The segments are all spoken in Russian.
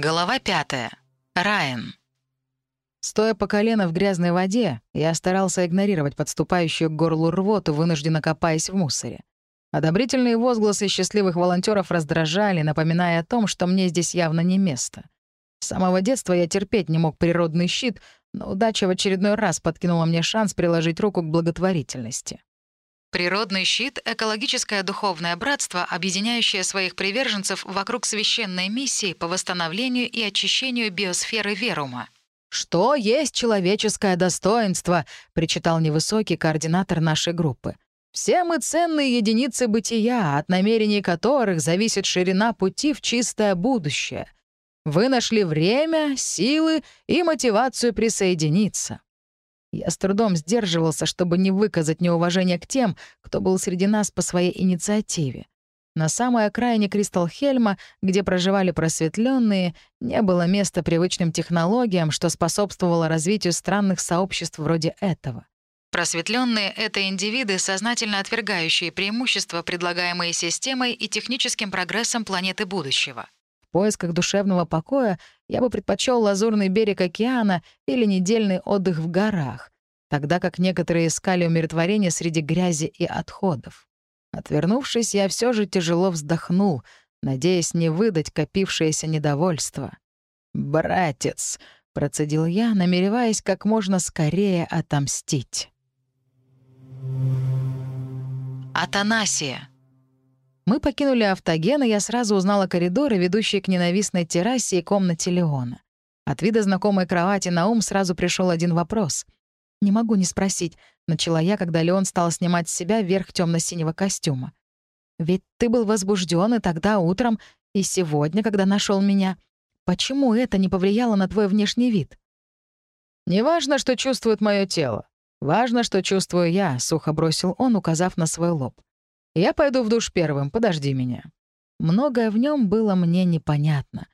Глава пятая. Райан. Стоя по колено в грязной воде, я старался игнорировать подступающую к горлу рвоту, вынужденно копаясь в мусоре. Одобрительные возгласы счастливых волонтеров раздражали, напоминая о том, что мне здесь явно не место. С самого детства я терпеть не мог природный щит, но удача в очередной раз подкинула мне шанс приложить руку к благотворительности. Природный щит — экологическое духовное братство, объединяющее своих приверженцев вокруг священной миссии по восстановлению и очищению биосферы Верума. «Что есть человеческое достоинство?» — причитал невысокий координатор нашей группы. «Все мы ценные единицы бытия, от намерений которых зависит ширина пути в чистое будущее. Вы нашли время, силы и мотивацию присоединиться. Я с трудом сдерживался, чтобы не выказать неуважение к тем, кто был среди нас по своей инициативе. На самой окраине Кристалхельма, где проживали просветленные, не было места привычным технологиям, что способствовало развитию странных сообществ вроде этого. Просветленные — это индивиды, сознательно отвергающие преимущества, предлагаемые системой и техническим прогрессом планеты будущего. В поисках душевного покоя я бы предпочел лазурный берег океана или недельный отдых в горах, тогда как некоторые искали умиротворение среди грязи и отходов. Отвернувшись, я все же тяжело вздохнул, надеясь не выдать копившееся недовольство. «Братец», — процедил я, намереваясь как можно скорее отомстить. Атанасия. Мы покинули автоген, и я сразу узнала коридоры, ведущие к ненавистной террасе и комнате Леона. От вида знакомой кровати на ум сразу пришел один вопрос. «Не могу не спросить», — начала я, когда Леон стал снимать с себя верх темно синего костюма. «Ведь ты был возбужден и тогда утром, и сегодня, когда нашел меня. Почему это не повлияло на твой внешний вид?» «Неважно, что чувствует мое тело. Важно, что чувствую я», — сухо бросил он, указав на свой лоб. Я пойду в душ первым, подожди меня». Многое в нем было мне непонятно.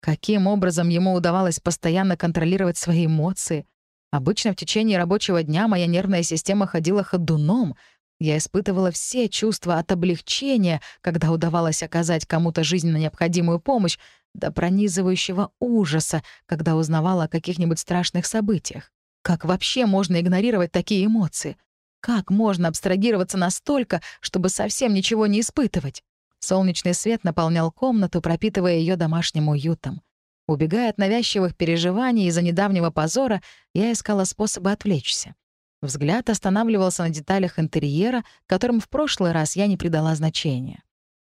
Каким образом ему удавалось постоянно контролировать свои эмоции? Обычно в течение рабочего дня моя нервная система ходила ходуном. Я испытывала все чувства от облегчения, когда удавалось оказать кому-то жизненно необходимую помощь, до пронизывающего ужаса, когда узнавала о каких-нибудь страшных событиях. Как вообще можно игнорировать такие эмоции? Как можно абстрагироваться настолько, чтобы совсем ничего не испытывать? Солнечный свет наполнял комнату, пропитывая ее домашним уютом. Убегая от навязчивых переживаний из-за недавнего позора, я искала способы отвлечься. Взгляд останавливался на деталях интерьера, которым в прошлый раз я не придала значения.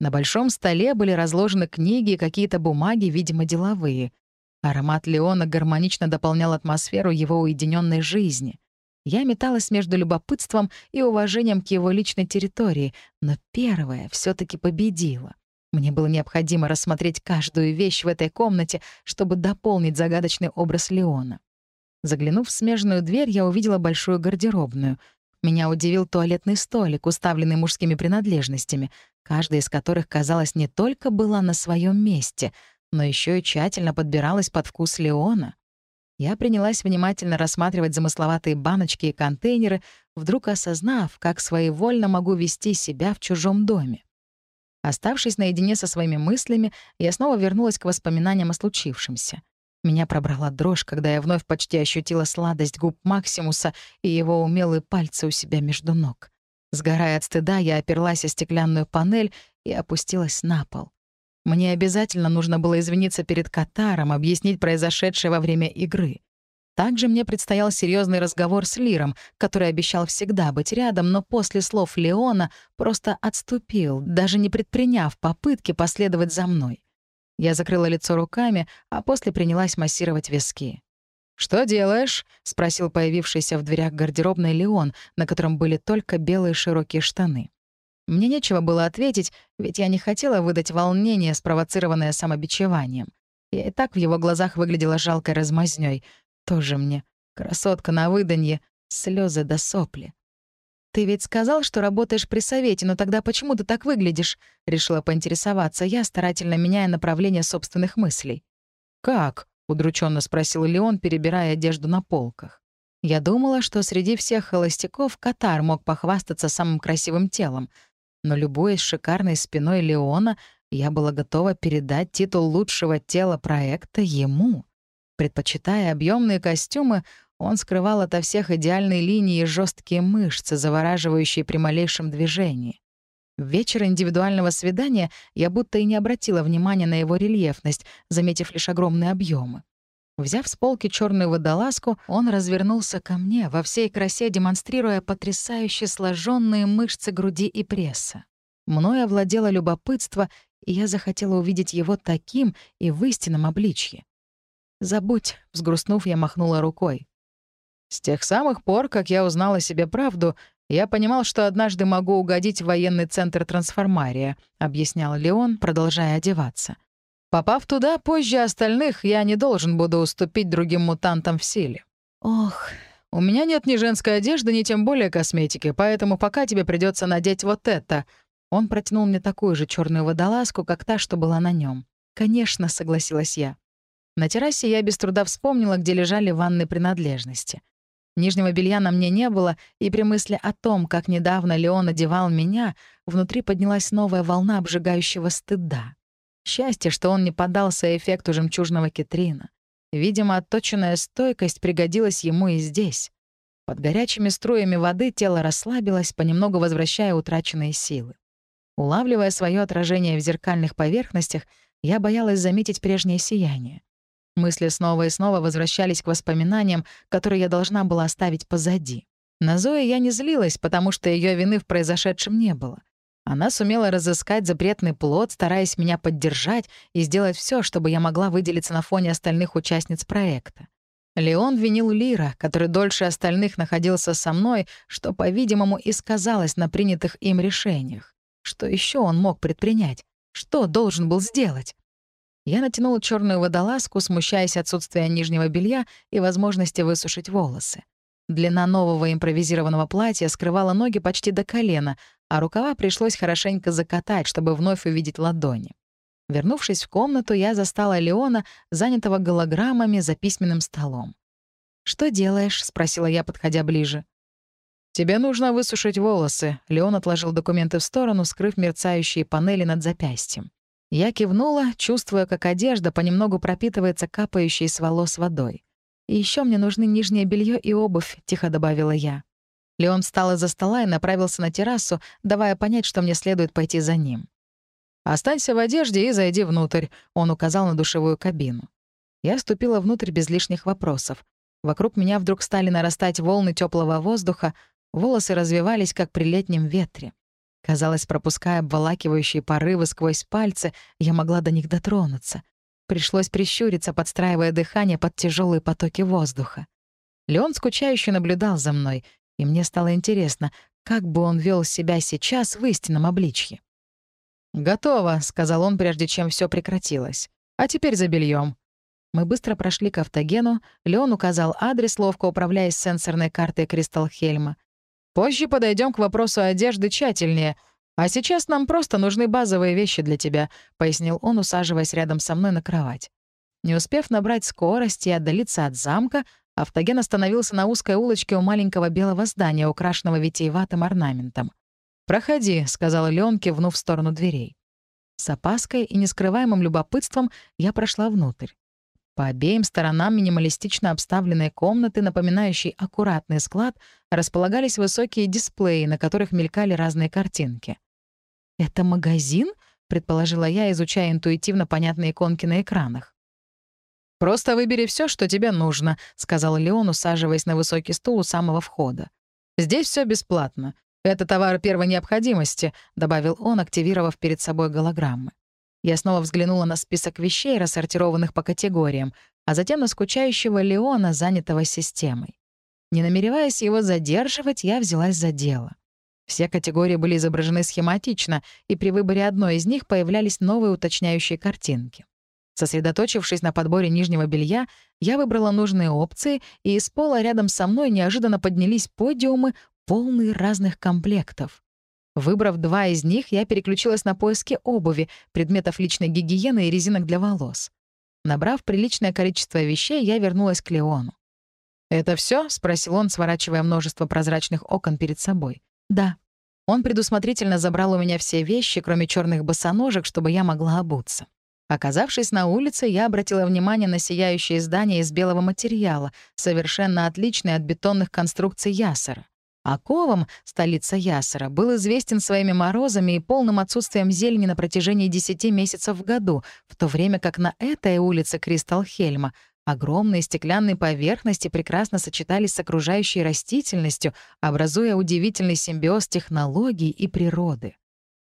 На большом столе были разложены книги и какие-то бумаги, видимо, деловые. Аромат Леона гармонично дополнял атмосферу его уединенной жизни. Я металась между любопытством и уважением к его личной территории, но первое все таки победило. Мне было необходимо рассмотреть каждую вещь в этой комнате, чтобы дополнить загадочный образ Леона. Заглянув в смежную дверь, я увидела большую гардеробную. Меня удивил туалетный столик, уставленный мужскими принадлежностями, каждая из которых, казалось, не только была на своем месте, но еще и тщательно подбиралась под вкус Леона. Я принялась внимательно рассматривать замысловатые баночки и контейнеры, вдруг осознав, как своевольно могу вести себя в чужом доме. Оставшись наедине со своими мыслями, я снова вернулась к воспоминаниям о случившемся. Меня пробрала дрожь, когда я вновь почти ощутила сладость губ Максимуса и его умелые пальцы у себя между ног. Сгорая от стыда, я оперлась о стеклянную панель и опустилась на пол. Мне обязательно нужно было извиниться перед Катаром, объяснить произошедшее во время игры. Также мне предстоял серьезный разговор с Лиром, который обещал всегда быть рядом, но после слов Леона просто отступил, даже не предприняв попытки последовать за мной. Я закрыла лицо руками, а после принялась массировать виски. «Что делаешь?» — спросил появившийся в дверях гардеробной Леон, на котором были только белые широкие штаны. Мне нечего было ответить, ведь я не хотела выдать волнение, спровоцированное самобичеванием. Я и так в его глазах выглядела жалкой размазнёй. Тоже мне. Красотка на выданье, слезы до сопли. «Ты ведь сказал, что работаешь при совете, но тогда почему ты так выглядишь?» — решила поинтересоваться я, старательно меняя направление собственных мыслей. «Как?» — удрученно спросил Леон, перебирая одежду на полках. Я думала, что среди всех холостяков Катар мог похвастаться самым красивым телом — но любуясь шикарной спиной Леона, Я была готова передать титул лучшего тела проекта ему. Предпочитая объемные костюмы, он скрывал ото всех идеальные линии и жесткие мышцы, завораживающие при малейшем движении. В вечер индивидуального свидания я будто и не обратила внимания на его рельефность, заметив лишь огромные объемы. Взяв с полки черную водолазку, он развернулся ко мне, во всей красе демонстрируя потрясающе сложенные мышцы груди и пресса. Мною овладело любопытство, и я захотела увидеть его таким и в истинном обличье. «Забудь», — взгрустнув, я махнула рукой. С тех самых пор, как я узнала себе правду, я понимал, что однажды могу угодить в военный центр трансформария, объяснял Леон, продолжая одеваться. Попав туда, позже остальных, я не должен буду уступить другим мутантам в силе. Ох, у меня нет ни женской одежды, ни тем более косметики, поэтому пока тебе придется надеть вот это. Он протянул мне такую же черную водолазку, как та, что была на нем. Конечно, согласилась я. На террасе я без труда вспомнила, где лежали ванны принадлежности. Нижнего белья на мне не было, и при мысли о том, как недавно Леон одевал меня, внутри поднялась новая волна обжигающего стыда. Счастье, что он не поддался эффекту жемчужного кетрина. Видимо, отточенная стойкость пригодилась ему и здесь. Под горячими струями воды тело расслабилось, понемногу возвращая утраченные силы. Улавливая свое отражение в зеркальных поверхностях, я боялась заметить прежнее сияние. Мысли снова и снова возвращались к воспоминаниям, которые я должна была оставить позади. На Зои я не злилась, потому что ее вины в произошедшем не было. Она сумела разыскать запретный плод, стараясь меня поддержать и сделать все, чтобы я могла выделиться на фоне остальных участниц проекта. Леон винил Лира, который дольше остальных находился со мной, что, по-видимому, и сказалось на принятых им решениях. Что еще он мог предпринять? Что должен был сделать? Я натянула черную водолазку, смущаясь отсутствия нижнего белья и возможности высушить волосы. Длина нового импровизированного платья скрывала ноги почти до колена, а рукава пришлось хорошенько закатать, чтобы вновь увидеть ладони. Вернувшись в комнату, я застала Леона, занятого голограммами за письменным столом. «Что делаешь?» — спросила я, подходя ближе. «Тебе нужно высушить волосы», — Леон отложил документы в сторону, скрыв мерцающие панели над запястьем. Я кивнула, чувствуя, как одежда понемногу пропитывается капающей с волос водой. «И еще мне нужны нижнее белье и обувь», — тихо добавила я. Леон встал из-за стола и направился на террасу, давая понять, что мне следует пойти за ним. «Останься в одежде и зайди внутрь», — он указал на душевую кабину. Я ступила внутрь без лишних вопросов. Вокруг меня вдруг стали нарастать волны теплого воздуха, волосы развивались, как при летнем ветре. Казалось, пропуская обволакивающие порывы сквозь пальцы, я могла до них дотронуться. Пришлось прищуриться, подстраивая дыхание под тяжелые потоки воздуха. Леон скучающе наблюдал за мной, и мне стало интересно, как бы он вел себя сейчас в истинном обличье. «Готово», — сказал он, прежде чем все прекратилось. «А теперь за бельем. Мы быстро прошли к автогену, Леон указал адрес, ловко управляясь сенсорной картой Кристалхельма. Позже подойдем к вопросу одежды тщательнее. А сейчас нам просто нужны базовые вещи для тебя», — пояснил он, усаживаясь рядом со мной на кровать. Не успев набрать скорость и отдалиться от замка, автоген остановился на узкой улочке у маленького белого здания, украшенного витиеватым орнаментом. «Проходи», — сказала Леон, кивнув в сторону дверей. С опаской и нескрываемым любопытством я прошла внутрь. По обеим сторонам минималистично обставленной комнаты, напоминающей аккуратный склад, располагались высокие дисплеи, на которых мелькали разные картинки. «Это магазин?» — предположила я, изучая интуитивно понятные иконки на экранах. «Просто выбери все, что тебе нужно», — сказал Леон, усаживаясь на высокий стул у самого входа. «Здесь все бесплатно. Это товар первой необходимости», — добавил он, активировав перед собой голограммы. Я снова взглянула на список вещей, рассортированных по категориям, а затем на скучающего Леона, занятого системой. Не намереваясь его задерживать, я взялась за дело. Все категории были изображены схематично, и при выборе одной из них появлялись новые уточняющие картинки. Сосредоточившись на подборе нижнего белья, я выбрала нужные опции, и из пола рядом со мной неожиданно поднялись подиумы, полные разных комплектов. Выбрав два из них, я переключилась на поиски обуви, предметов личной гигиены и резинок для волос. Набрав приличное количество вещей, я вернулась к Леону. «Это все? спросил он, сворачивая множество прозрачных окон перед собой. «Да». Он предусмотрительно забрал у меня все вещи, кроме черных босоножек, чтобы я могла обуться. Оказавшись на улице, я обратила внимание на сияющее здание из белого материала, совершенно отличное от бетонных конструкций Ясара. А Ковом, столица Ясара, был известен своими морозами и полным отсутствием зелени на протяжении 10 месяцев в году, в то время как на этой улице Кристалхельма огромные стеклянные поверхности прекрасно сочетались с окружающей растительностью, образуя удивительный симбиоз технологий и природы.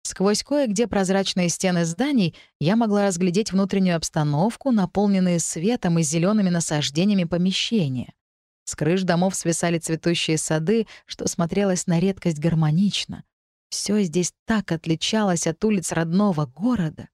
Сквозь кое-где прозрачные стены зданий я могла разглядеть внутреннюю обстановку, наполненные светом и зелеными насаждениями помещения. С крыш домов свисали цветущие сады, что смотрелось на редкость гармонично. Все здесь так отличалось от улиц родного города.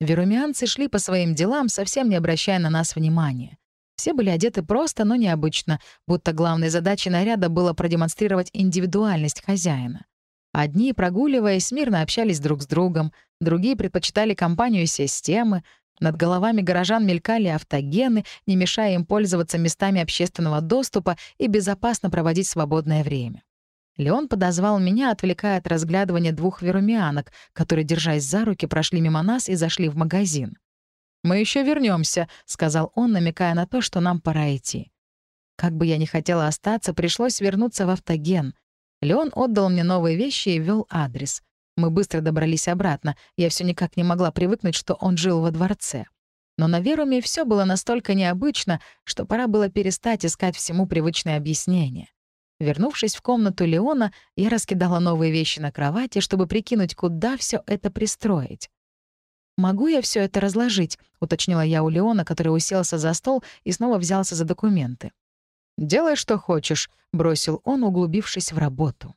Верумианцы шли по своим делам, совсем не обращая на нас внимания. Все были одеты просто, но необычно, будто главной задачей наряда было продемонстрировать индивидуальность хозяина. Одни, прогуливаясь, мирно общались друг с другом, другие предпочитали компанию системы, над головами горожан мелькали автогены, не мешая им пользоваться местами общественного доступа и безопасно проводить свободное время. Леон подозвал меня, отвлекая от разглядывания двух верумианок, которые, держась за руки, прошли мимо нас и зашли в магазин. «Мы еще вернемся, сказал он, намекая на то, что нам пора идти. Как бы я ни хотела остаться, пришлось вернуться в автоген. Леон отдал мне новые вещи и ввел адрес. Мы быстро добрались обратно. Я все никак не могла привыкнуть, что он жил во дворце. Но на Веруме все было настолько необычно, что пора было перестать искать всему привычное объяснение. Вернувшись в комнату Леона, я раскидала новые вещи на кровати, чтобы прикинуть, куда все это пристроить. «Могу я все это разложить?» — уточнила я у Леона, который уселся за стол и снова взялся за документы. «Делай, что хочешь», — бросил он, углубившись в работу.